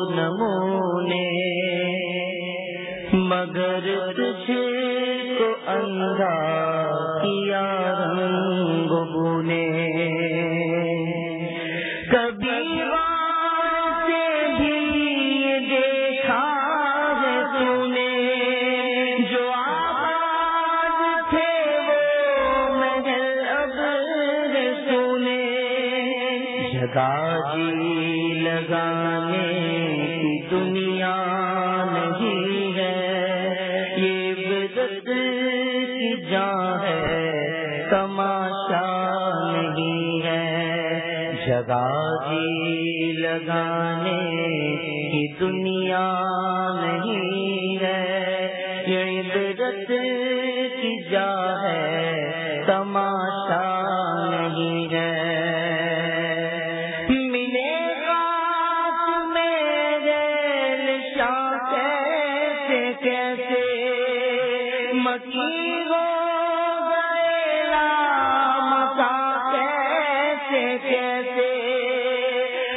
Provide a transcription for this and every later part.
نمونے۔ مگر تجھے کو اندھا کیا رنگ بونے۔ مکی ہو مکا کیسے کیسے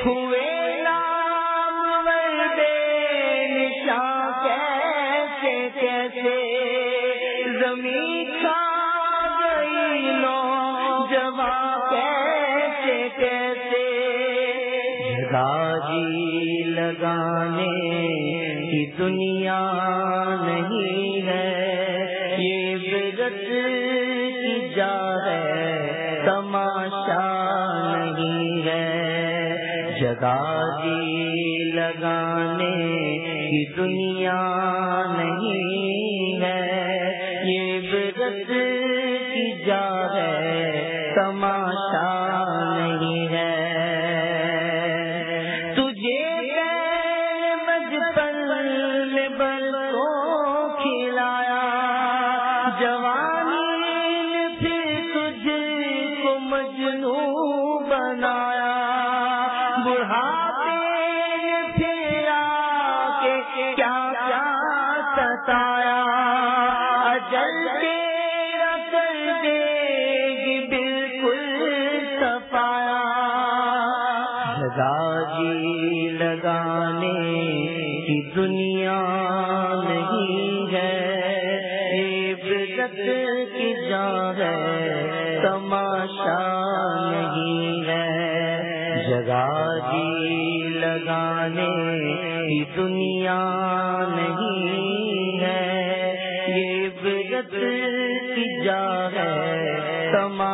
ہوئے نام بے نشاں کیسے کیسے زمین کا گئی لو جواب کیسے کیسے جی لگانے کی دنیا نہیں جی لگانے کی دنیا نہیں لگانے کی دنیا نہیں ہے۔ یہ بدت کی جا ہے۔ تمام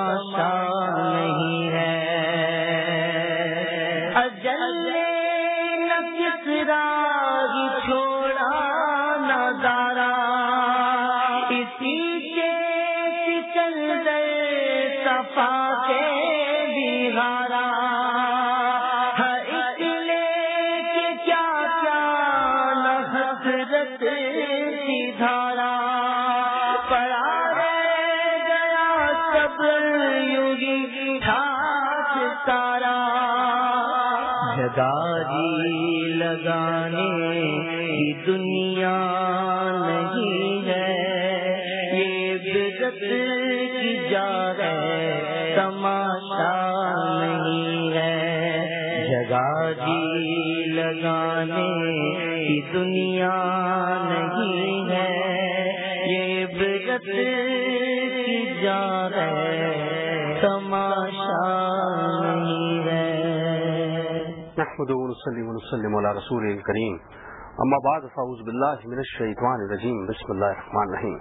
کی دنیا نہیں ہے۔ یہ بدت کی جا ہے۔ تماشا نہیں ہے۔ نحمد ونصلي ونسلم على رسول الكريم اما بعد، فاعوذ بالله من الشيطان الرجيم بسم الله الرحمن الرحيم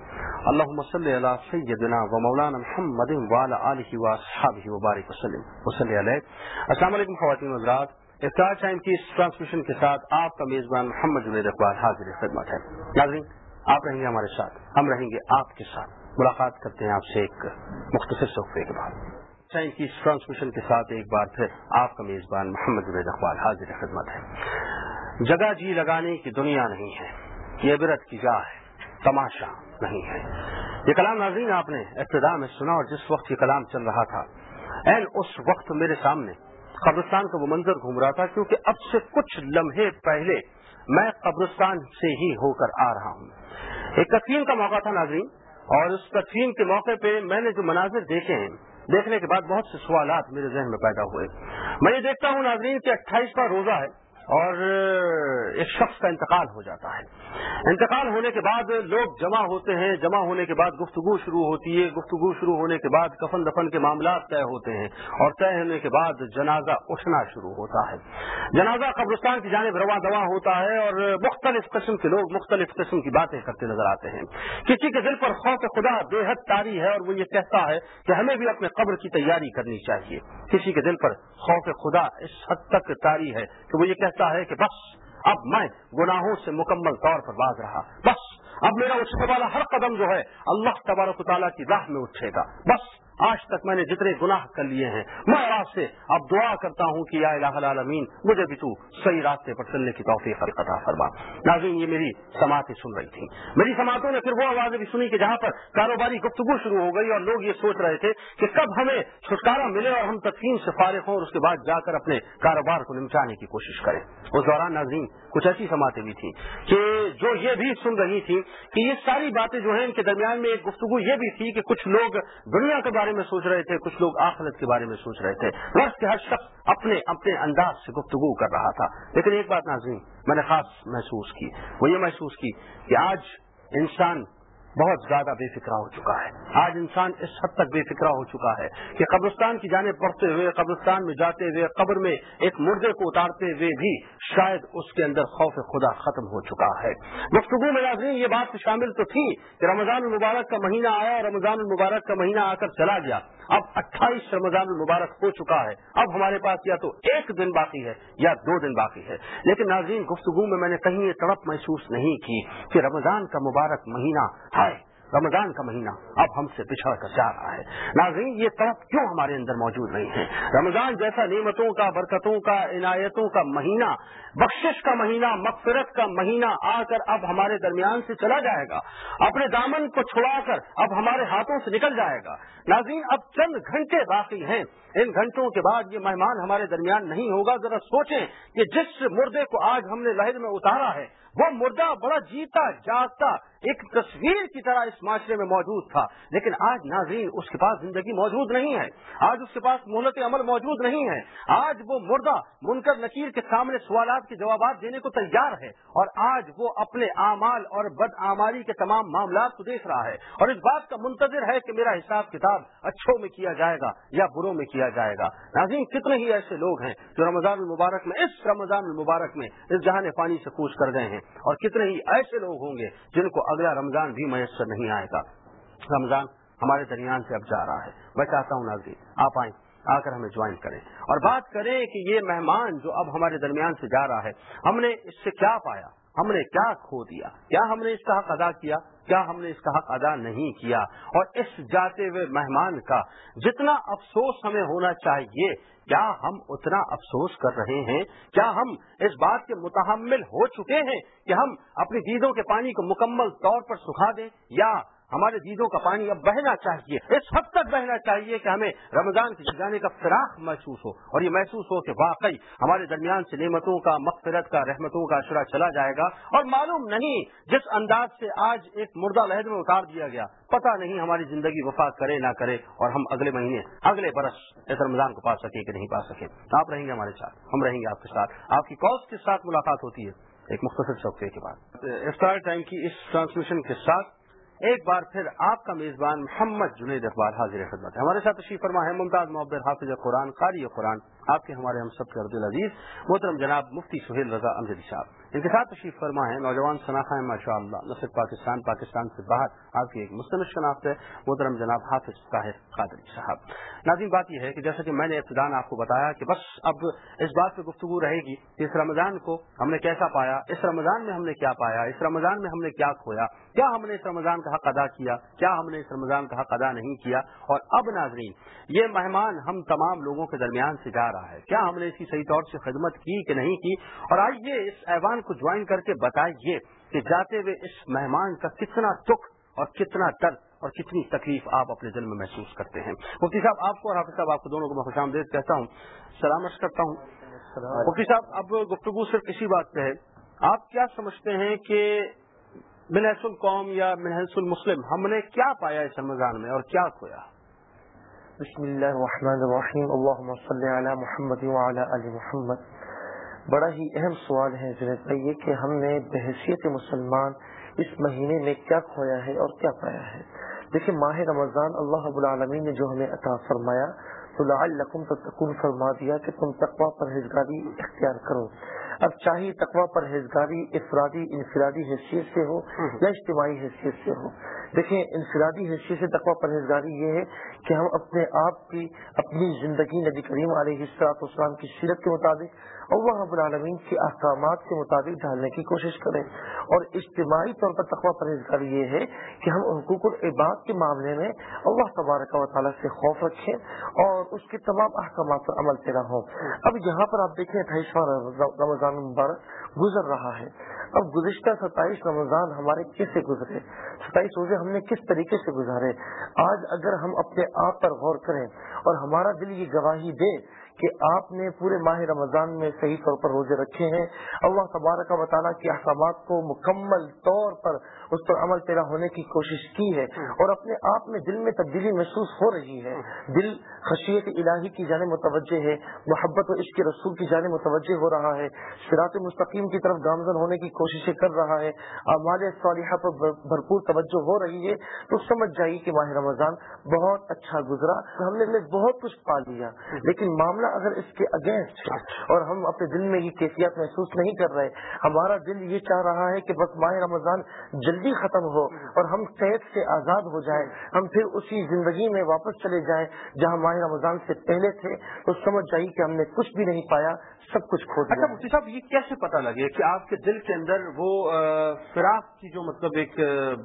اللهم صل على سيدنا ومولانا محمد وعلى اله واصحابه وبارك وسلم۔ وصلي عليه السلام علیکم خواتین و حضرات۔ افطار ٹائم کی اس ٹرانسمیشن کے ساتھ آپ کا میزبان محمد جنید اقبال حاضر خدمت ہے۔ ناظرین، آپ رہیں گے ہمارے ساتھ۔ ہم رہیں گے آپ کے ساتھ۔ ملاقات کرتے ہیں آپ سے ایک مختصر صوفے کے بعد۔ ٹائم کی اس ٹرانسمیشن کے ساتھ ایک بار پھر آپ کا میزبان محمد جنید اقبال حاضر خدمت ہے۔ جگہ جی لگانے کی دنیا نہیں ہے، یہ برت کی جا ہے، تماشا نہیں ہے۔ یہ کلام ناظرین، آپ نے ابتدا میں سنا اور جس وقت یہ کلام چل رہا تھا این اس وقت میرے سامنے قبرستان کا وہ منظر گھوم رہا تھا، کیونکہ اب سے کچھ لمحے پہلے میں قبرستان سے ہی ہو کر آ رہا ہوں۔ ایک تقسیم کا موقع تھا ناظرین، اور اس تقسیم کے موقع پہ میں نے جو مناظر دیکھے ہیں، دیکھنے کے بعد بہت سے سوالات میرے ذہن میں پیدا ہوئے۔ میں یہ دیکھتا ہوں ناظرین کہ اٹھائیسواں روزہ ہے۔ اور ایک شخص کا انتقال ہو جاتا ہے۔ انتقال ہونے کے بعد لوگ جمع ہوتے ہیں۔ جمع ہونے کے بعد گفتگو شروع ہوتی ہے۔ گفتگو شروع ہونے کے بعد کفن دفن کے معاملات طے ہوتے ہیں اور طے ہونے کے بعد جنازہ اٹھنا شروع ہوتا ہے۔ جنازہ قبرستان کی جانب رواں دوا ہوتا ہے اور مختلف قسم کے لوگ مختلف قسم کی باتیں کرتے نظر آتے ہیں۔ کسی کے دل پر خوف خدا بے حد تاری ہے اور وہ یہ کہتا ہے کہ ہمیں بھی اپنے قبر کی تیاری کرنی چاہیے۔ کسی کے دل پر خوف خدا اس حد تک تاری ہے کہ وہ یہ کہتا ہے کہ بس اب میں گناہوں سے مکمل طور پر باز رہا۔ بس اب میرا اٹھنے والا ہر قدم جو ہے اللہ تبارک تعالیٰ کی راہ میں اٹھے گا۔ بس آج تک میں نے جتنے گناہ کر لیے ہیں، میں آپ سے اب دعا کرتا ہوں کہ یا الہ العالمین، مجھے بھی تو صحیح راستے پر چلنے کی توفیق عطا فرما۔ ناظرین، یہ میری سماعتیں سن رہی تھیں۔ میری سماعتوں نے پھر وہ آوازیں بھی سنی کہ جہاں پر کاروباری گفتگو شروع ہو گئی اور لوگ یہ سوچ رہے تھے کہ کب ہمیں چھٹکارا ملے اور ہم تقسیم سے فارغ ہوں اور اس کے بعد جا کر اپنے کاروبار کو نمٹانے کی کوشش کریں۔ اس دوران ناظرین، کچھ ایسی سماعتیں بھی تھیں کہ جو یہ بھی سن رہی تھی کہ یہ ساری باتیں جو ہیں ان کے درمیان میں ایک گفتگو یہ بھی تھی کہ کچھ لوگ دنیا کے بارے بارے میں سوچ رہے تھے، کچھ لوگ آخرت کے بارے میں سوچ رہے تھے۔ وقت کے ہر شخص اپنے اپنے انداز سے گفتگو کر رہا تھا۔ لیکن ایک بات ناظرین میں نے خاص محسوس کی، وہ یہ محسوس کی کہ آج انسان بہت زیادہ بے فکرا ہو چکا ہے۔ آج انسان اس حد تک بے فکرا ہو چکا ہے کہ قبرستان کی جانب پڑھتے ہوئے، قبرستان میں جاتے ہوئے، قبر میں ایک مردے کو اتارتے ہوئے بھی شاید اس کے اندر خوف خدا ختم ہو چکا ہے۔ گفتگو میں ناظرین، یہ بات شامل تو تھی کہ رمضان المبارک کا مہینہ آیا اور رمضان المبارک کا مہینہ آ کر چلا گیا۔ اب اٹھائیس رمضان المبارک ہو چکا ہے۔ اب ہمارے پاس یا تو ایک دن باقی ہے یا دو دن باقی ہے۔ لیکن ناظرین، گفتگو میں میں نے کہیں یہ تڑپ محسوس نہیں کی کہ رمضان کا مبارک مہینہ ہے رمضان کا مہینہ اب ہم سے پچھڑ کر جا رہا ہے۔ ناظرین، یہ طرف کیوں ہمارے اندر موجود نہیں ہے؟ رمضان جیسا نعمتوں کا، برکتوں کا، عنایتوں کا مہینہ، بخشش کا مہینہ، مغفرت کا مہینہ آ کر اب ہمارے درمیان سے چلا جائے گا۔ اپنے دامن کو چھڑا کر اب ہمارے ہاتھوں سے نکل جائے گا۔ ناظرین، اب چند گھنٹے باقی ہیں۔ ان گھنٹوں کے بعد یہ مہمان ہمارے درمیان نہیں ہوگا۔ ذرا سوچیں کہ جس مردے کو آج ہم نے لہر میں اتارا ہے، وہ مردہ بڑا جیتا جاگتا ایک تصویر کی طرح اس معاشرے میں موجود تھا، لیکن آج ناظرین اس کے پاس زندگی موجود نہیں ہے۔ آج اس کے پاس مہلت عمل موجود نہیں ہے۔ آج وہ مردہ، منکر نکیر کے سامنے سوالات کے جوابات دینے کو تیار ہے اور آج وہ اپنے اعمال اور بد آمالی کے تمام معاملات کو دیکھ رہا ہے۔ اور اس بات کا منتظر ہے کہ میرا حساب کتاب اچھوں میں کیا جائے گا یا بروں میں کیا جائے گا۔ ناظرین، کتنے ہی ایسے لوگ ہیں جو رمضان المبارک میں، اس رمضان المبارک میں، اس جہان پانی سے کوچ کر گئے ہیں۔ اور کتنے ہی ایسے لوگ ہوں گے جن کو اگلا رمضان بھی میسر نہیں آئے گا۔ رمضان ہمارے درمیان سے اب جا رہا ہے۔ میں چاہتا ہوں ناظرین، آپ آئیں، آ کر ہمیں جوائن کریں۔ اور بات کریں کہ یہ مہمان جو اب ہمارے درمیان سے جا رہا ہے، ہم نے اس سے کیا پایا؟ ہم نے کیا کھو دیا؟ کیا ہم نے اس کا حق ادا کیا؟ کیا ہم نے اس کا حق ادا نہیں کیا؟ اور اس جاتے ہوئے مہمان کا جتنا افسوس ہمیں ہونا چاہیے، کیا ہم اتنا افسوس کر رہے ہیں؟ کیا ہم اس بات کے متحمل ہو چکے ہیں کہ ہم اپنی دیدوں کے پانی کو مکمل طور پر سکھا دیں؟ یا ہمارے دیدوں کا پانی اب بہنا چاہیے، اس حد تک بہنا چاہیے کہ ہمیں رمضان کے جانے کا فراق محسوس ہو اور یہ محسوس ہو کہ واقعی ہمارے درمیان سے نعمتوں کا، مغفرت کا، رحمتوں کا اشرا چلا جائے گا اور معلوم نہیں جس انداز سے آج ایک مردہ لہر میں اتار دیا گیا، پتہ نہیں ہماری زندگی وفا کرے نہ کرے اور ہم اگلے مہینے، اگلے برس اس رمضان کو پا سکیں کہ نہیں پا سکیں۔ آپ رہیں گے ہمارے ساتھ، ہم رہیں گے آپ کے ساتھ۔ آپ کی کالس کے ساتھ ملاقات ہوتی ہے، ایک مختصر چوکے کے بعد۔ افطار ٹائم کی اس ٹرانسمیشن کے ساتھ ایک بار پھر آپ کا میزبان محمد جنید اقبال حاضر خدمت ہے۔ ہمارے ساتھ تشریف فرما ہے ممتاز محبت حافظ قرآن، قاری قرآن، آپ کے ہمارے ہم سب کے عبد العزیز محترم جناب مفتی سہیل رضا امجدی صاحب۔ ان کے ساتھ تشریف فرما ہے نوجوان شناخہ ماشاء اللہ نہ صرف پاکستان پاکستان سے باہر، آپ کی ایک مستمد شناخت ہے، محترم جناب حافظ طاہر قادری صاحب۔ ناظرین، بات یہ ہے کہ جیسا کہ میں نے ابتدان آپ کو بتایا کہ بس اب اس بات پہ گفتگو رہے گی کہ اس رمضان کو ہم نے کیسا پایا، اس رمضان میں ہم نے کیا پایا، اس رمضان میں ہم نے کیا کھویا، کیا ہم نے اس رمضان کا حق ادا کیا کیا ہم نے اس رمضان کا حق ادا نہیں کیا؟ اور اب ناظرین، یہ مہمان ہم تمام لوگوں کے درمیان سے جا رہا ہے، کیا ہم نے اس کی صحیح طور سے خدمت کی کہ نہیں کی؟ اور آئیے اس ایوان کو جوائن کر کے بتائیے کہ جاتے ہوئے اس مہمان کا کتنا دکھ اور کتنا درد اور کتنی تکلیف آپ اپنے دل میں محسوس کرتے ہیں۔ مفتی صاحب، آپ کو اور حافظ صاحب، آپ کو دونوں کو میں خوش آمدید کہتا ہوں۔ سلامت کرتا ہوں۔ مفتی صاحب، اب گفتگو صرف اسی بات پہ ہے۔ آپ کیا سمجھتے ہیں کہ منحص القوم یا منحص المسلم، ہم نے کیا پایا اس رمضان میں اور کیا کھویا؟ بسم اللہ الرحمن الرحیم۔ اللہم صلی علی محمد وعلی آل محمد۔ بڑا ہی اہم سوال ہے جنید بھائی یہ کہ ہم نے بحثیت مسلمان اس مہینے میں کیا کھویا ہے اور کیا پایا ہے؟ دیکھیں، ماہ رمضان اللہ رب العالمین نے جو ہمیں عطا فرمایا، تو لعلکم تتقون، فرما دیا کہ تم تقوی پرہیزگاری اختیار کرو۔ اب چاہے تقوی پرہیزگاری، افرادی، انفرادی حیثیت سے ہو یا اجتماعی حیثیت سے ہو۔ دیکھیں، انفرادی حیثیت سے تقوی پرہیزگاری یہ ہے کہ ہم اپنے آپ کی، اپنی زندگی نبی کریم علیہ السلام کی سیرت کے مطابق اللہ رب العالمین کے احکامات کے مطابق ڈالنے کی کوشش کریں۔ اور اجتماعی طور پر تقوی پرہیزگاری یہ ہے کہ ہم حقوق العباد کے معاملے میں اللہ تبارک و تعالیٰ سے خوف رکھیں اور اس کے تمام احکامات پر عمل پیرا ہوں۔ اب یہاں پر آپ دیکھیں، اٹھائیسواں رمضان مبارک۔ گزر رہا ہے۔ اب گزشتہ ستائیس رمضان ہمارے کیسے گزرے؟ ستائیس روزے ہم نے کس طریقے سے گزارے؟ آج اگر ہم اپنے آپ پر غور کریں اور ہمارا دل یہ گواہی دے کہ آپ نے پورے ماہ رمضان میں صحیح طور پر روزے رکھے ہیں، اللہ تبارک و تعالیٰ کے احکامات کو مکمل طور پر اس پر عمل پیرا ہونے کی کوشش کی ہے اور اپنے آپ میں دل میں تبدیلی محسوس ہو رہی ہے۔ دل خشیت الہی کی جانب متوجہ ہے محبت و عشق رسول کی جانب متوجہ ہو رہا ہے۔ سراط مستقیم کی طرف گامزن ہونے کی کوششیں کر رہا ہے۔ ہمارے صالحہ پر بھرپور توجہ ہو رہی ہے۔ تو سمجھ جائیے کہ ماہ رمضان بہت اچھا گزرا۔ ہم نے بہت کچھ پا لیا۔ لیکن معاملہ اگر اس کے اگینسٹ ہے اور ہم اپنے دل میں یہ کیفیت محسوس نہیں کر رہے ہمارا دل یہ چاہ رہا ہے کہ بس ماہ رمضان جلدی ختم ہو اور ہم صحت سے آزاد ہو جائیں، ہم پھر اسی زندگی میں واپس چلے جائیں جہاں ماہ رمضان سے پہلے تھے، تو سمجھ جائیے کہ ہم نے کچھ بھی نہیں پایا، سب کچھ کھو اچھا مفتی صاحب، یہ کیسے پتا لگے کہ آپ کے دل کے اندر وہ فراق کی جو مطلب ایک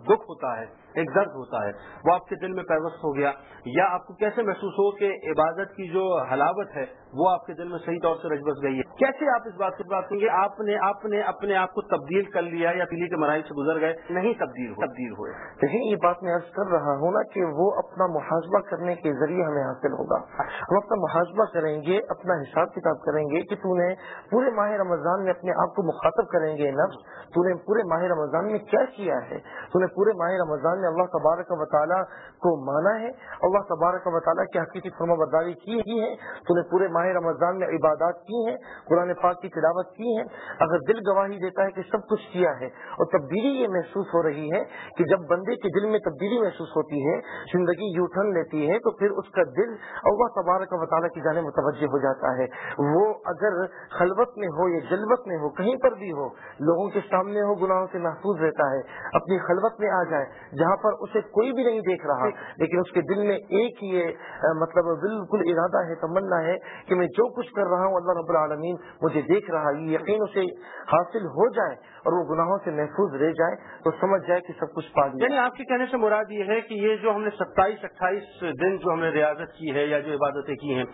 دکھ ہوتا ہے ایک درد ہوتا ہے۔ وہ آپ کے دل میں پیوست ہو گیا۔ یا آپ کو کیسے محسوس ہو کہ عبادت کی جو حلاوت ہے، وہ آپ کے دل میں صحیح طور سے رج بس گئی ہے۔ کیسے آپ اس بات سے بات کریں گے؟ آپ نے آپ نے اپنے آپ کو تبدیل کر لیا یا دلی کے مراحل سے گزر گئے، نہیں تبدیل ہو تبدیل ہوئے۔ دیکھیں یہ بات میں عرض کر رہا ہوں نا کہ وہ اپنا محاذہ کرنے کے ذریعے ہمیں حاصل ہوگا۔ ہم اپنا محاذہ کریں گے، اپنا حساب کتاب کریں گے کہ تو نے پورے ماہ رمضان میں اپنے آپ کو مخاطب کریں گے نفس، تو نے پورے ماہ رمضان میں کیا کیا ہے؟ تو نے پورے ماہ رمضان میں اللہ تبارک و تعالیٰ کو مانا ہے۔ اللہ تبارک و تعالیٰ کی حقیقی فرما برداری کی ہے۔ تو نے پورے ماہ رمضان میں عبادات کی ہیں، قرآن پاک کی تلاوت کی ہے اگر دل گواہی دیتا ہے کہ سب کچھ کیا ہے اور تبدیلی یہ محسوس ہو رہی ہے کہ جب بندے کے دل میں تبدیلی محسوس ہوتی ہے، زندگی یو ٹرن لیتی ہے، تو پھر اس کا دل اللہ تبارک و تعالیٰ کی جانے متوجہ ہو جاتا ہے۔ وہ اگر خلوت میں ہو یا جلوت میں ہو، کہیں پر بھی ہو، لوگوں کے سامنے ہو، گناہوں سے محفوظ رہتا ہے، اپنی خلوت میں آ جائے، جہاں پر اسے کوئی بھی نہیں دیکھ رہا۔ لیکن اس کے دل میں ایک یہ مطلب بالکل ارادہ ہے، تمنا ہے کہ میں جو کچھ کر رہا ہوں، اللہ رب العالمین مجھے دیکھ رہا ہے یقین اسے حاصل ہو جائے اور وہ گناہوں سے محفوظ رہ جائے تو سمجھ جائے کہ سب کچھ پا دیا یعنی آپ کے کہنے سے مراد یہ ہے کہ یہ جو ہم نے ستائیس، اٹھائیس دن جو ہم نے ریاضت کی ہے یا جو عبادتیں کی ہیں،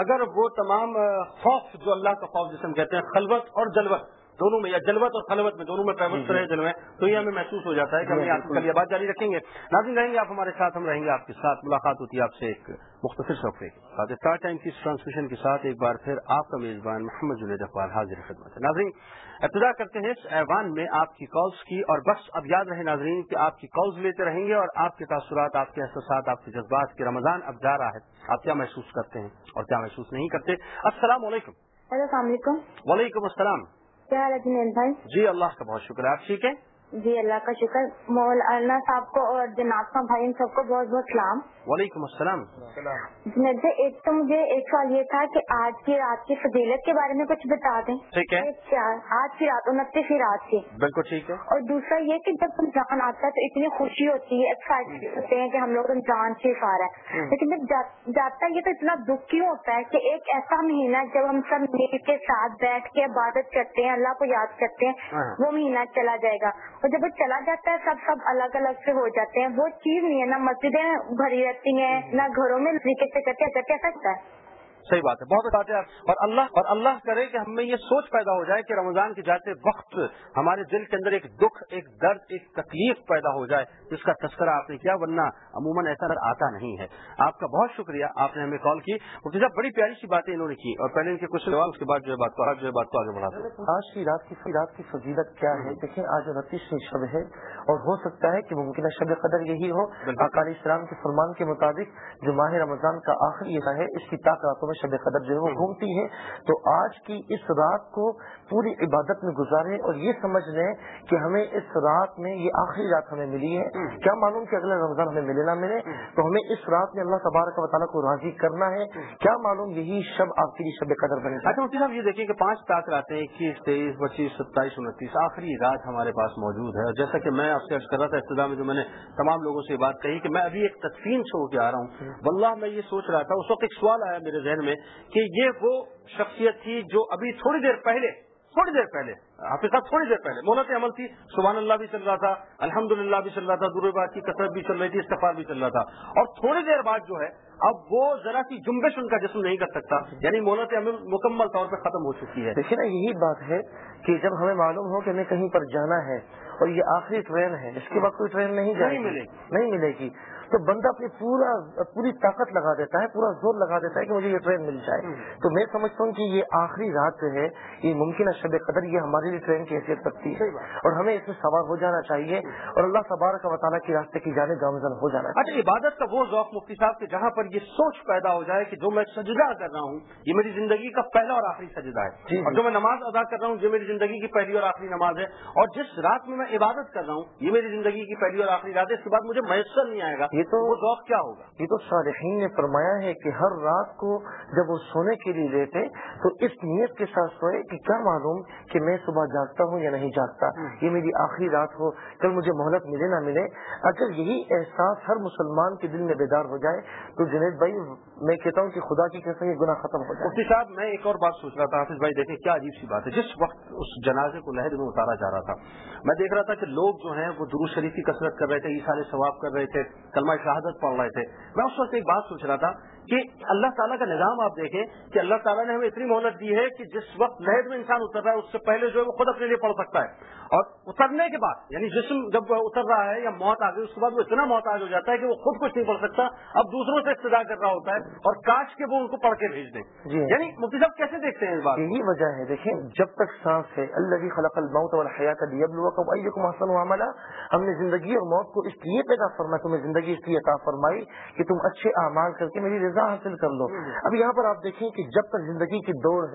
اگر وہ تمام خوف جو اللہ کا خوف جسم کہتے ہیں، خلوت اور جلوت دونوں میں یا جلوت اور خلوت میں دونوں میں پیوست رہے میں تو یہ ہمیں محسوس ہو جاتا ہے کہ ہم آپ کل یہ بات جاری رکھیں گے۔ ناظرین رہیں گے آپ ہمارے ساتھ ہم رہیں گے آپ کے ساتھ۔ ملاقات ہوتی ہے آپ سے ایک مختصر صفحے اسٹار ٹائم کی ٹرانسمیشن کے ساتھ ایک بار پھر آپ کا میزبان محمد جنید اقبال حاضر خدمت ہے۔ ناظرین ابتدا کرتے ہیں اس ایوان میں آپ کی کالز کی۔ اور بس اب یاد رہے ناظرین کہ آپ کی کالز لیتے رہیں گے اور آپ کے تاثرات آپ کے احساسات آپ کے جذبات کے رمضان اب جا رہا ہے۔ آپ کیا محسوس کرتے ہیں اور کیا محسوس نہیں کرتے؟ السلام علیکم۔ السلام علیکم۔ وعلیکم السلام۔ کیا حال ہے بھائی۔ جی اللہ کا بہت شکر آپ ٹھیک ہے جی اللہ کا شکر۔ مولانا صاحب کو اور جناب کا بھائی سب کو بہت بہت سلام۔ وعلیکم السلام۔ جنید بھائی ایک تو مجھے ایک سوال یہ تھا کہ آج کی رات کی فضیلت کے بارے میں کچھ بتا دیں۔ ٹھیک ہے۔ آج کی رات انتیسویں رات کی۔ بالکل ٹھیک ہے۔ اور دوسرا یہ کہ جب رمضان آتا ہے تو اتنی خوشی ہوتی ہے ایکسائٹمنٹ ہوتے ہیں کہ ہم لوگ رمضان سے آ رہا ہے لیکن جب جاتا ہے یہ تو اتنا دکھ کیوں ہوتا ہے کہ ایک ایسا مہینہ جب ہم سب مل کے ساتھ بیٹھ کے عبادت کرتے ہیں اللہ کو یاد کرتے ہیں وہ مہینہ چلا جائے گا۔ اور جب وہ چلا جاتا ہے، سب سب الگ الگ سے ہو جاتے ہیں۔ وہ چیز نہیں ہے، نہ مسجدیں بھری رہتی ہیں، نہ گھروں میں کرتے کیسا سکتا ہے۔ صحیح بات ہے بہت بات ہے۔ اور اللہ اور اللہ کرے کہ ہمیں یہ سوچ پیدا ہو جائے کہ رمضان کے جاتے وقت ہمارے دل کے اندر ایک دکھ ایک درد ایک تکلیف پیدا ہو جائے جس کا تذکرہ آپ نے کیا ورنہ عموماً ایسا آتا نہیں ہے۔ آپ کا بہت شکریہ آپ نے ہمیں کال کی۔ مفتی صاحب بڑی پیاری سی باتیں انہوں نے کی۔ اور پہلے ان کے کچھ سوال اس کے بعد جو ہے بات کو جو ہے بات کو آگے بڑھا آج کی رات کی رات کی فضیلت کیا ہے؟ دیکھیں آج انتیسویں شب ہے اور ہو سکتا ہے کہ ممکنہ شب قدر یہی ہو۔ اکالی اسلام کے فرمان کے مطابق جو ماہ رمضان کا آخری ہے اس کی طاقتوں میں میں شب قدر جو ہے وہ گھومتی ہے تو آج کی اس رات کو پوری عبادت میں گزارے اور یہ سمجھ لیں کہ ہمیں اس رات میں یہ آخری رات ہمیں ملی ہے۔ کیا معلوم کہ اگلے رمضان ہمیں ملے نہ ملے؟ تو ہمیں اس رات میں اللہ تبارک و تعالیٰ کو راضی کرنا ہے۔ کیا معلوم یہی شب آخری شب قدر بنے اچھا مفتی صاحب یہ دیکھیں کہ پانچ تاک راتیں اکیس تیئیس پچیس ستائیس انتیس آخری رات ہمارے پاس موجود ہے۔ اور جیسا کہ میں آپ سے کر رہا تھا ابتدا میں جو میں نے تمام لوگوں سے یہ بات کہی کہ میں ابھی ایک تدفین سے ہو کے آ رہا ہوں۔ واللہ میں یہ سوچ رہا تھا اس وقت ایک سوال آیا میرے ذہن میں کہ یہ وہ شخصیت تھی جو ابھی تھوڑی دیر پہلے تھوڑی دیر پہلے حقیقت تھوڑی دیر پہلے مہلت عمل تھی سبحان اللہ بھی چل رہا تھا الحمد للہ بھی چل رہا تھا دور بات کی کثرت بھی چل رہی تھی استفار بھی چل رہا تھا۔ اور تھوڑی دیر بعد جو ہے اب وہ ذرا سی جنبش ان کا جسم نہیں کر سکتا یعنی مہلت عمل مکمل طور پہ ختم ہو چکی ہے۔ دیکھیے نا یہی بات ہے کہ جب ہمیں معلوم ہو کہ ہمیں کہیں پر جانا ہے اور یہ آخری ٹرین ہے اس کے بعد کوئی ٹرین نہیں جائے نہیں ملے گی۔ نہیں ملے گی۔ تو بندہ اپنی پورا پوری طاقت لگا دیتا ہے پورا زور لگا دیتا ہے کہ مجھے یہ ٹرین مل جائے۔ تو میں سمجھتا ہوں کہ یہ آخری رات جو ہے یہ ممکن ہے شب قدر یہ ہمارے لیے ٹرین کی حیثیت رکھتی ہے۔ اور ہمیں اس میں سوار ہو جانا چاہیے۔ اور اللہ تبارک کا مطالعہ کی راستے کی جانے گامزن ہو جانا اچھا عبادت کا وہ ذوق مفتی صاحب کہ جہاں پر یہ سوچ پیدا ہو جائے کہ جو میں سجدہ کر رہا ہوں یہ میری زندگی کا پہلا اور آخری سجدہ ہے۔ جی۔ اور جو میں نماز ادا کر رہا ہوں یہ میری زندگی کی پہلی اور آخری نماز ہے۔ اور جس رات میں میں عبادت کر رہا ہوں یہ میری زندگی کی پہلی اور آخری رات ہے اس کے بعد مجھے میسر نہیں آئے گا۔ یہ تو- وہ ذوق کیا ہوگا؟ یہ تو صالحین نے فرمایا ہے کہ ہر رات کو جب وہ سونے کے لیے لیتے تو اس نیت کے ساتھ سوئے کہ کیا معلوم کہ میں صبح جاگتا ہوں یا نہیں جاگتا؟ یہ میری آخری رات ہو کل مجھے مہلت ملے نہ ملے۔ اگر یہی احساس ہر مسلمان کے دل میں بیدار ہو جائے تو جنید بھائی میں کہتا ہوں کہ خدا کی کیسے یہ گناہ ختم ہو جائے۔ مفتی صاحب، میں ایک اور بات سوچ رہا تھا، حافظ بھائی دیکھیں کیا عجیب سی بات ہے۔ جس وقت اس جنازے کو لہر میں اتارا جا رہا تھا، میں دیکھ رہا تھا کہ لوگ جو ہیں وہ درو شریف کی کثرت کر رہے تھے عیسال ثواب کر رہے تھے، کلمہ شہادت پڑھ رہے تھے۔ میں اس وقت ایک بات سوچ رہا تھا کہ اللہ تعالیٰ کا نظام آپ دیکھیں کہ اللہ تعالیٰ نے ہمیں اتنی مہلت دی ہے کہ جس وقت لہر میں انسان اتر رہا ہے اس سے پہلے جو ہے وہ خود اپنے لیے پڑھ سکتا ہے اور اترنے کے بعد یعنی جسم جب اتر رہا ہے یا موت آ گئی اس کے بعد وہ اتنا محتاج ہو جاتا ہے کہ وہ خود کچھ نہیں پڑھ سکتا اب دوسروں سے ابتدا کر رہا ہوتا ہے اور کاش کے وہ ان کو پڑھ کے بھیج دیں جی۔ یعنی مفتی صاحب کیسے دیکھتے ہیں اس بات؟ یہی وجہ ہے دیکھیں جب تک سانس ہے اللہ خلق الموت والحیات احسن عملا ہم نے زندگی اور موت کو اس لیے پیدا فرمایا تمہیں زندگی اس لیے عطا فرمائی کہ تم اچھے اعمال کر کے میری رضا حاصل کر لو۔ اب یہاں پر آپ دیکھیں کہ جب تک زندگی کی دوڑ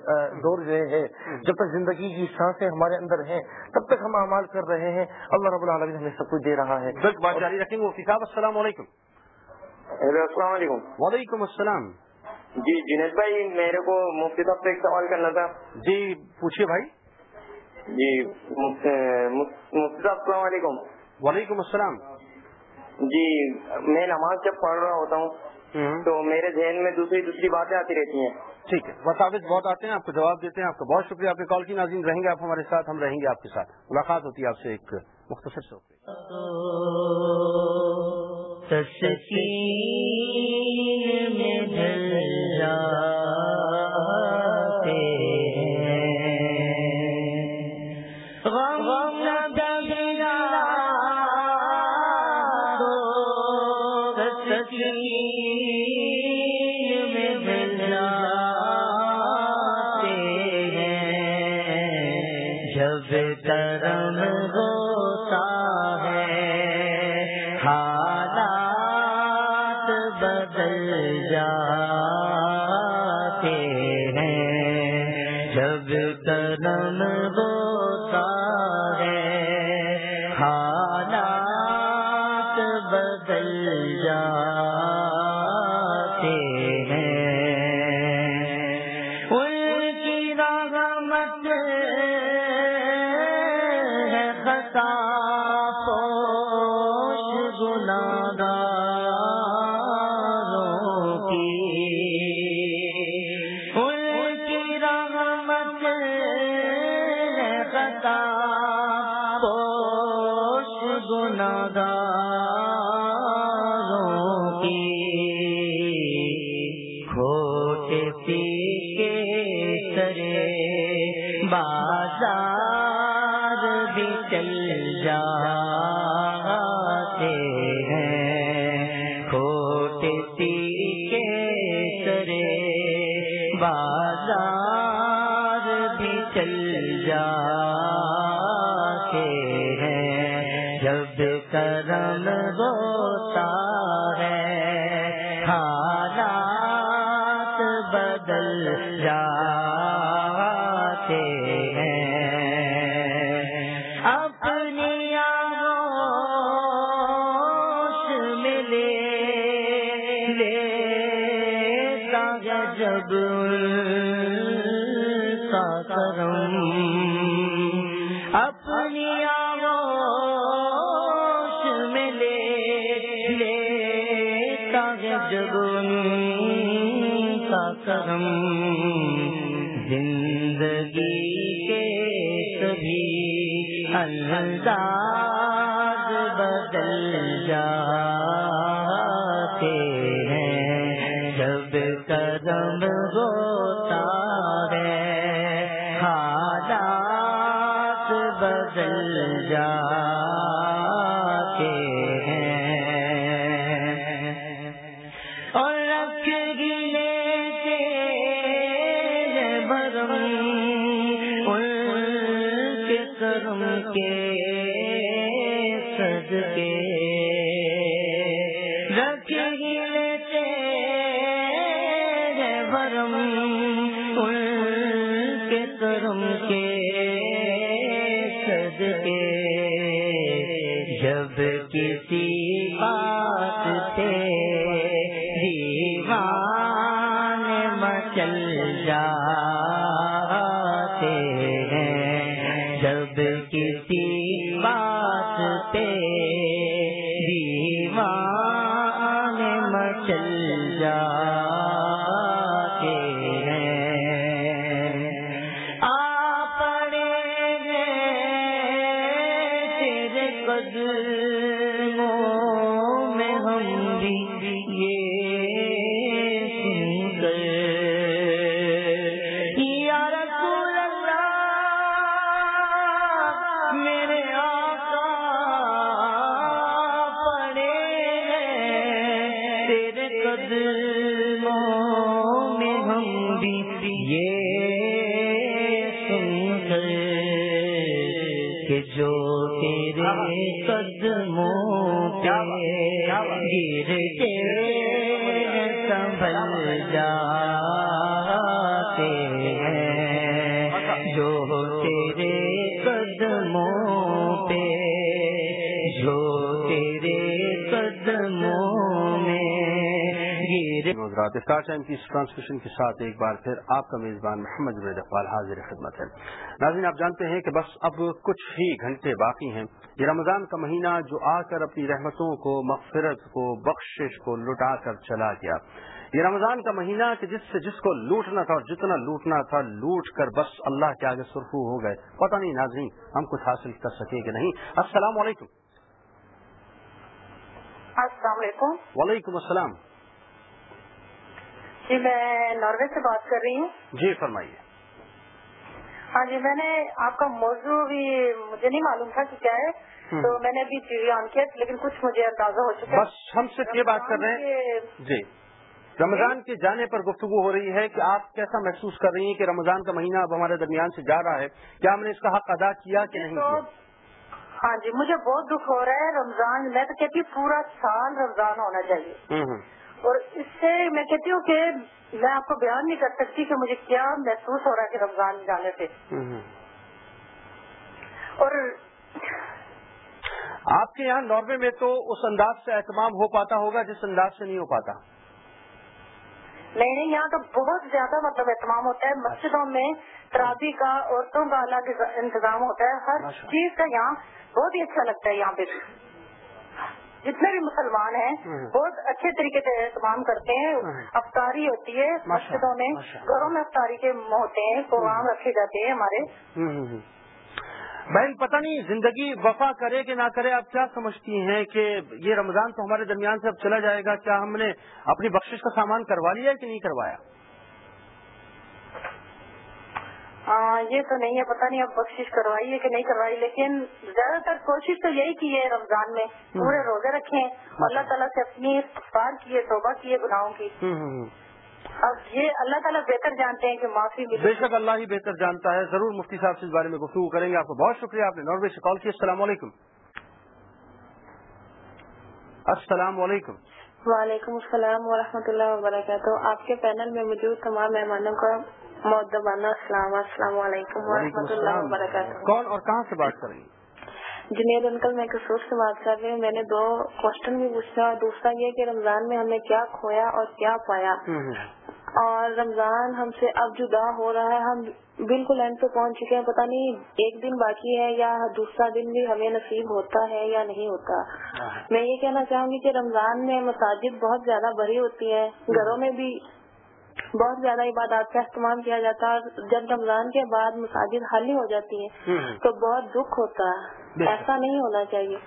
دور جو ہے جب تک زندگی کی سانسیں ہمارے اندر ہیں تب تک ہم اعمال کر رہے ہیں۔ اللہ رب العالمین ہمیں سب کچھ دے رہا ہے۔ بالکل بات جاری رکھیں گے مفتی صاحب السلام علیکم۔ ہیلو السلام علیکم۔ وعلیکم السلام۔ جی جنید بھائی میرے کو مفتی صاحب سے ایک سوال کرنا تھا۔ جی پوچھیے بھائی۔ جی مفتی مفتی صاحب السلام علیکم۔ وعلیکم السلام۔ جی میں نماز جب پڑھ رہا ہوتا ہوں تو میرے ذہن میں دوسری دوسری باتیں آتی رہتی ہیں۔ ٹھیک ہے۔ مساوت بہت آتے ہیں آپ کو جواب دیتے ہیں۔ آپ کا بہت شکریہ۔ آپ کے کال کی ناظرین رہیں گے آپ ہمارے ساتھ ہم رہیں گے آپ کے ساتھ۔ ملاقات ہوتی ہے آپ سے ایک مختصر سے تسکین میں خطا پوش کا کرم اپنی آغوش میں لے لیتا ہے جب کا کرم۔ برم ان کے کرم کے بھی یہ سن کہ جو تیرے قدموں پہ گر کے سنبھل جاتے ہیں جو تیرے حضرات اسٹار ٹائم کی اس ٹرانسمیشن کے ساتھ ایک بار پھر آپ کا میزبان محمد جنید اقبال حاضر خدمت ہے۔ ناظرین آپ جانتے ہیں کہ بس اب کچھ ہی گھنٹے باقی ہیں۔ یہ رمضان کا مہینہ جو آ کر اپنی رحمتوں کو مغفرت کو بخشش کو لٹا کر چلا گیا۔ یہ رمضان کا مہینہ کہ جس سے جس کو لوٹنا تھا اور جتنا لوٹنا تھا لوٹ کر بس اللہ کے آگے سرخو ہو گئے۔ پتہ نہیں ناظرین ہم کچھ حاصل کر سکے کہ نہیں۔ السلام علیکم۔ السلام علیکم۔ وعلیکم السلام۔ جی میں ناروے سے بات کر رہی ہوں۔ جی فرمائیے۔ ہاں جی میں نے آپ کا موضوع بھی مجھے نہیں معلوم تھا کہ کیا ہے۔ تو میں نے ابھی ٹی وی آن کیا لیکن کچھ مجھے اندازہ ہو چکا بس ہم صرف یہ بات کر رہے ہیں۔ جی۔ رمضان کے جانے پر گفتگو ہو رہی ہے کہ آپ کیسا محسوس کر رہی ہیں کہ رمضان کا مہینہ اب ہمارے درمیان سے جا رہا ہے۔ کیا ہم نے اس کا حق ادا کیا کہ نہیں؟ ہاں جی مجھے بہت دکھ ہو رہا ہے رمضان۔ میں تو کہتی ہوں پورا سال رمضان ہونا چاہیے۔ اور اس سے میں کہتی ہوں کہ میں آپ کو بیان نہیں کر سکتی کہ مجھے کیا محسوس ہو رہا ہے کہ رمضان جانے سے۔ اور آپ کے یہاں ناروے میں تو اس انداز سے اہتمام ہو پاتا ہوگا جس انداز سے نہیں ہو پاتا۔ نہیں نہیں یہاں تو بہت زیادہ مطلب اہتمام ہوتا ہے۔ مسجدوں میں ترابی کا عورتوں کا الگ انتظام ہوتا ہے۔ ہر۔ چیز کا یہاں بہت ہی اچھا لگتا ہے یہاں پہ۔ جتنے بھی مسلمان ہیں ہوں۔ بہت اچھے طریقے سے اہتمام کرتے ہیں ہوں۔ افطاری ہوتی ہے مسجدوں میں۔ گھروں میں افطاری کے ہوتے ہیں پروگرام رکھے جاتے ہیں ہمارے۔ بہن پتہ نہیں زندگی وفا کرے کہ نہ کرے آپ کیا سمجھتی ہیں کہ یہ رمضان تو ہمارے درمیان سے اب چلا جائے گا کیا ہم نے اپنی بخشش کا سامان کروا لیا ہے کہ نہیں کروایا ہاں یہ تو نہیں ہے پتہ نہیں اب بخشش کروائی ہے کہ نہیں کروائی لیکن زیادہ تر کوشش تو یہی کی ہے رمضان میں پورے روزے رکھے اللہ تعالیٰ سے اپنی استغفار کیے توبہ کیے گناہوں کی۔ اب یہ اللہ تعالیٰ بہتر جانتے ہیں کہ معافی بے ملے شک اللہ ہی بہتر جانتا ہے۔ ضرور مفتی صاحب سے اس بارے میں گفتگو کریں گے۔ آپ کو بہت شکریہ آپ نے ناروے سے کال کیا السلام علیکم۔ السلام علیکم۔ وعلیکم السلام ورحمۃ اللہ وبرکاتہ۔ آپ کے پینل میں موجود تمام مہمانوں کا معدبانہ السلام السلام علیکم ورحمۃ اللہ وبرکاتہ۔ کون اور کہاں سے بات کریں گے جنید انکل میں کسور سے بات کر رہی ہوں۔ میں نے دو کوشچن بھی پوچھا اور دوسرا یہ کہ رمضان میں ہم نے کیا کھویا اور کیا پایا۔ اور رمضان ہم سے اب جدا ہو رہا ہے۔ ہم بالکل اینڈ پہ پہنچ چکے ہیں۔ پتہ نہیں ایک دن باقی ہے یا دوسرا دن بھی ہمیں نصیب ہوتا ہے یا نہیں ہوتا۔ میں یہ کہنا چاہوں گی کہ رمضان میں مساجد بہت زیادہ بڑی ہوتی ہے گھروں میں بھی بہت زیادہ عبادات کا اہتمام کیا جاتا ہے اور جب رمضان کے بعد مساجد خالی ہو جاتی ہیں تو بہت دکھ ہوتا ہے۔ ایسا نہیں ہونا چاہیے۔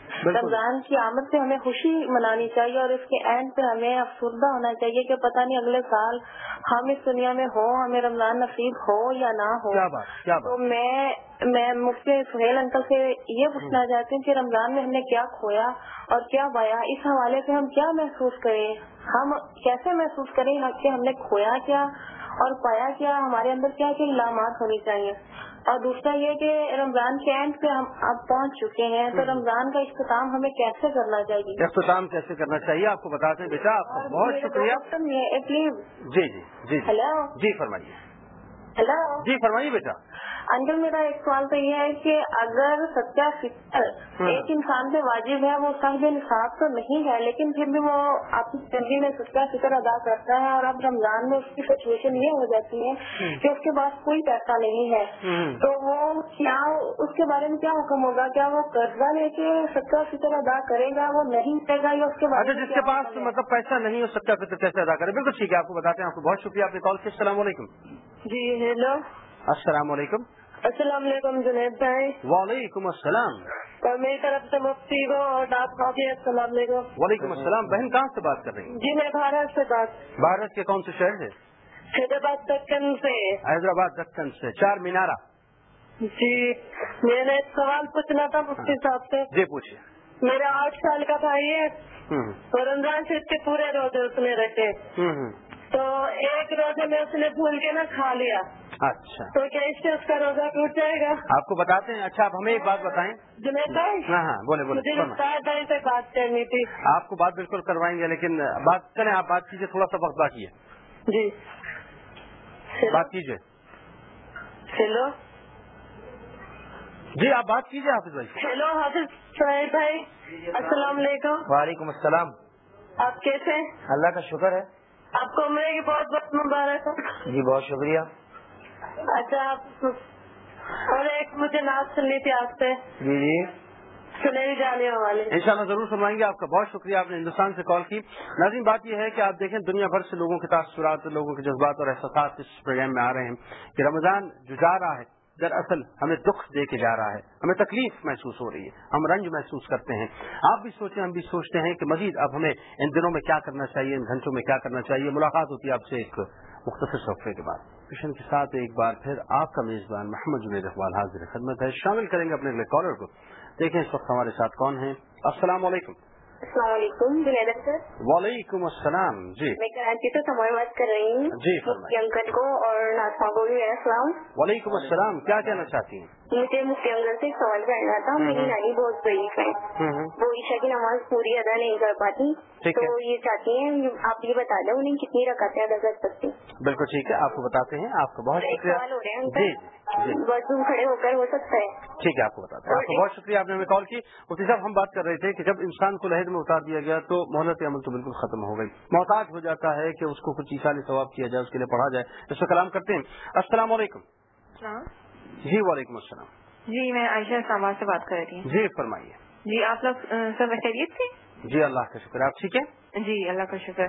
رمضان کی آمد سے ہمیں خوشی منانی چاہیے اور اس کے اینڈ پہ ہمیں افسردہ ہونا چاہیے کہ پتہ نہیں اگلے سال ہم اس دنیا میں ہو ہمیں رمضان نصیب ہو یا نہ ہو۔ تو میں میں مفتی سہیل انکل سے یہ پوچھنا چاہتی ہوں کہ رمضان میں ہم نے کیا کھویا اور کیا پایا اس حوالے سے ہم کیا محسوس کریں؟ ہم کیسے محسوس کریں کہ ہم نے کھویا کیا اور پایا کیا؟ ہمارے اندر کیا کیا علامات ہونی چاہیے؟ اور دوسرا یہ کہ رمضان کے اینڈ پہ ہم اب پہنچ چکے ہیں تو رمضان کا اختتام ہمیں کیسے کرنا چاہیے؟ اختتام کیسے کرنا چاہیے؟ آپ کو بتاتے ہیں بیٹا آپ کا بہت شکریہ۔ جی جی جی ہیلو جی فرمائیے۔ ہیلو جی فرمائیے بیٹا۔ انکل میرا ایک سوال تو یہ ہے کہ اگر سچا فکر ایک انسان پہ واجب ہے وہ صاحب انصاف تو نہیں ہے لیکن پھر بھی وہ اپنی زندگی میں سچا فکر ادا کرتا ہے اور اب رمضان میں اس کی سچویشن یہ ہو جاتی ہے کہ اس کے پاس کوئی پیسہ نہیں ہے۔ تو وہ کیا اس کے بارے میں کیا حکم ہوگا؟ کیا وہ قرضہ لے کے سچا فکر ادا کرے گا وہ نہیں کرے گا یا اس کے بعد جس کے پاس مطلب پیسہ نہیں ہو سچا فکر کیسے ادا کرے بالکل ٹھیک ہے آپ کو بتاتے ہیں آپ کو بہت شکریہ آپ نے کال کیا السلام علیکم۔ جی ہیلو السلام علیکم. السلام علیکم جنید بھائی. وعلیکم السلام. میری طرف سے مفتی کو اور آپ کا بھی السلام علیکم. وعلیکم السلام. بہن کہاں سے بات کر رہی ہیں؟ جی میں بھارت سے بات. بھارت کے کون سے شہر سے حیدرآباد دکن سے. حیدرآباد دکن سے. چار مینارا جی میں نے ایک سوال پوچھنا تھا مفتی صاحب سے. جی پوچھیے. میرا آٹھ سال کا بھائی ہے اور رمضان سے اس کے پورے روزے اس نے رکھے. تو ایک روزے میں اس نے بھول کے نا کھا لیا۔ اچھا۔ تو کیا اس سے اس کا روزہ ٹوٹ جائے گا؟ آپ کو بتاتے ہیں؟ اچھا آپ ہمیں ایک بات بتائیں۔ جنید بھائی؟ ہاں ہاں بولے بولے بھائی سے بات کرنی تھی۔ آپ کو بات بالکل کروائیں گے لیکن بات کریں آپ بات کیجیے تھوڑا سا وقت باقی ہے۔ جی۔ بات کیجیے ہیلو۔ جی آپ بات کیجیے حافظ بھائی۔ ہیلو حافظ سہیل بھائی السلام علیکم۔ وعلیکم السلام۔ آپ کیسے اللہ کا شکر ہے۔ آپ کو عمرے کی بہت بہت مبارک ہو۔ جی بہت شکریہ۔ اچھا آپ اور ایک مجھے نعت سننی تھی آپ سے۔ جی جی۔ سنہری جانے والے ان شاء اللہ ضرور سنوائیں گے۔ آپ کا بہت شکریہ آپ نے ہندوستان سے کال کی۔ ناظرین بات یہ ہے کہ آپ دیکھیں دنیا بھر سے لوگوں کے تاثرات لوگوں کے جذبات اور احساسات اس پروگرام میں آ رہے ہیں کہ رمضان جو جا رہا ہے دراصل ہمیں دکھ دے کے جا رہا ہے، ہمیں تکلیف محسوس ہو رہی ہے، ہم رنج محسوس کرتے ہیں۔ آپ بھی سوچیں، ہم بھی سوچتے ہیں کہ مزید اب ہمیں ان دنوں میں کیا کرنا چاہیے، ان گھنٹوں میں کیا کرنا چاہیے۔ ملاقات ہوتی ہے آپ سے ایک مختصر صفحے کے بعد۔ مشن کے ساتھ ایک بار پھر آپ کا میزبان محمد جنید اقبال حاضر خدمت ہے۔ شامل کریں گے اپنے اگلے کالر کو۔ دیکھیں اس وقت ہمارے ساتھ کون ہیں۔ السلام علیکم۔ السلام علیکم جنید سر وعلیکم السلام جی۔ میں کراچی سے سمے بات کر رہی ہوں۔ جی مفتی انکل کو اور ناسما کو بھی میرا سلام۔ وعلیکم السلام کیا کہنا چاہتی ہیں؟ مجھے مفتی انکل سے ایک سوال کرنا تھا۔ میری نانی بہت ضعیف ہے۔ وہ عشا کی نماز پوری ادا نہیں کر پاتی۔ تو یہ چاہتی ہیں آپ یہ بتا دیں انہیں کتنی رکعتیں ادا کر سکتی بالکل ٹھیک ہے آپ کو بتاتے ہیں۔ آپ کا بہت شکریہ۔ وضو کھڑے ہو کر ہو سکتا ہے۔ ٹھیک ہے آپ کو بتاتے ہیں آپ کو بہت شکریہ آپ نے ہمیں کال کی۔ مفتی صاحب ہم بات کر رہے تھے کہ جب انسان کو لہد میں اتار دیا گیا تو مہلت عمل تو بالکل ختم ہو گئی۔ محتاج ہو جاتا ہے کہ اس کو کچھ عیسانی ثواب کیا جائے اس کے لیے پڑھا جائے۔ اس پہ کلام کرتے ہیں۔ السلام علیکم۔ جی وعلیکم السلام۔ جی میں عائشہ سامان سے بات کر رہی ہوں۔ جی فرمائیے۔ جی آپ لوگ سب خیریت سے؟ جی اللہ کا شکر۔ آپ ٹھیک ہے جی اللہ کا شکر۔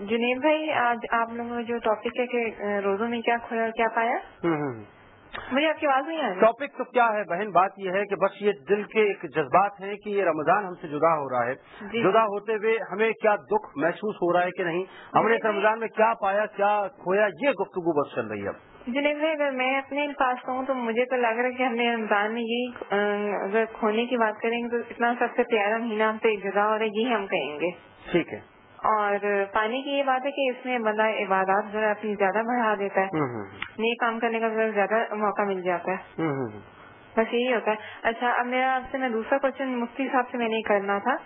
جنید بھائی آج آپ لوگوں کا جو ٹاپک ہے کہ روزوں میں کیا کھویا کیا پایا؟ مجھے آپ کی آواز نہیں آئی ٹاپک تو کیا ہے بہن؟ بات یہ ہے کہ بس یہ دل کے ایک جذبات ہیں کہ یہ رمضان ہم سے جدا ہو رہا ہے۔ جدا ہوتے ہوئے ہمیں کیا دکھ محسوس ہو رہا ہے کہ نہیں؟ ہم نے اس رمضان میں کیا پایا کیا کھویا؟ یہ گفتگو بس چل رہی ہے۔ جنید بھائی اگر میں اپنے پاس ہوں تو مجھے تو لگ رہا ہے کہ ہم نے رمضان میں یہی اگر کھونے کی بات کریں گے تو اتنا سب سے پیارا مہینہ ہم سے جدا ہو رہا ہے یہی ہم کہیں گے۔ ٹھیک ہے۔ اور پانی کی یہ بات ہے کہ اس میں بندہ عبادات جو ہے اپنی زیادہ بڑھا دیتا ہے۔ نئے کام کرنے کا زیادہ موقع مل جاتا ہے۔ بس یہی ہوتا ہے۔ اچھا اب میرا آپ سے میں دوسرا کوشچن مفتی صاحب سے میں نہیں کرنا تھا۔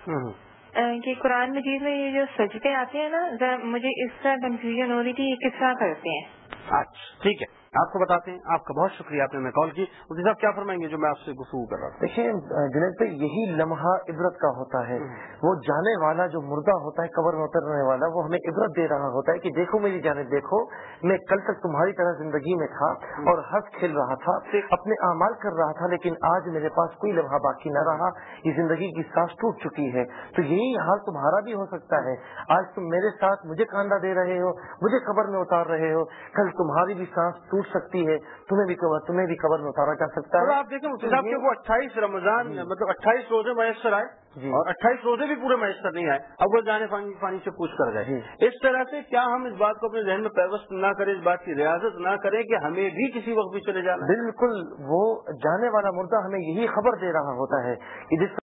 کہ قرآن مجید میں یہ جو سجدے آتے ہیں نا مجھے اس طرح کنفیوژن ہو رہی تھی یہ کس طرح کرتے ہیں؟ اچھا ٹھیک ہے۔ آپ کو بتاتے ہیں۔ آپ کا بہت شکریہ آپ نے کال کی۔ مفتی صاحب کیا فرمائیں گے جو میں آپ سے گفتگو کر رہا تھا؟ دیکھیے جنید بھائی یہی لمحہ عبرت کا ہوتا ہے۔ وہ جانے والا جو مردہ ہوتا ہے قبر میں اترنے والا وہ ہمیں عبرت دے رہا ہوتا ہے کہ دیکھو میری جانب دیکھو میں کل تک تمہاری طرح زندگی میں تھا اور ہنس کھیل رہا تھا اپنے اعمال کر رہا تھا لیکن آج میرے پاس کوئی لمحہ باقی نہ رہا۔ یہ زندگی کی سانس ٹوٹ چکی ہے۔ تو یہی حال تمہارا بھی ہو سکتا ہے۔ آج تم میرے ساتھ مجھے کاندھا دے رہے ہو مجھے قبر میں اتار رہے ہو۔ کل تمہاری بھی سانس ٹوٹ سکتی ہے تمہیں بھی قبر تمہیں بھی قبر میں اتارا جا سکتا ہے۔ آپ دیکھیں وہ اٹھائیس رمضان مطلب اٹھائیس روزے میسر آئے جی۔ اور اٹھائیس روزے بھی پورے میسر نہیں آئے۔ اب وہ جانے پانی پانی سے پوچھ کر گئے۔ جی۔ اس طرح سے کیا ہم اس بات کو اپنے ذہن میں پیوست نہ کریں اس بات کی ریاضت نہ کریں کہ ہمیں بھی کسی وقت بھی چلے جانا بالکل وہ جانے والا مردہ ہمیں یہی خبر دے رہا ہوتا ہے کہ جس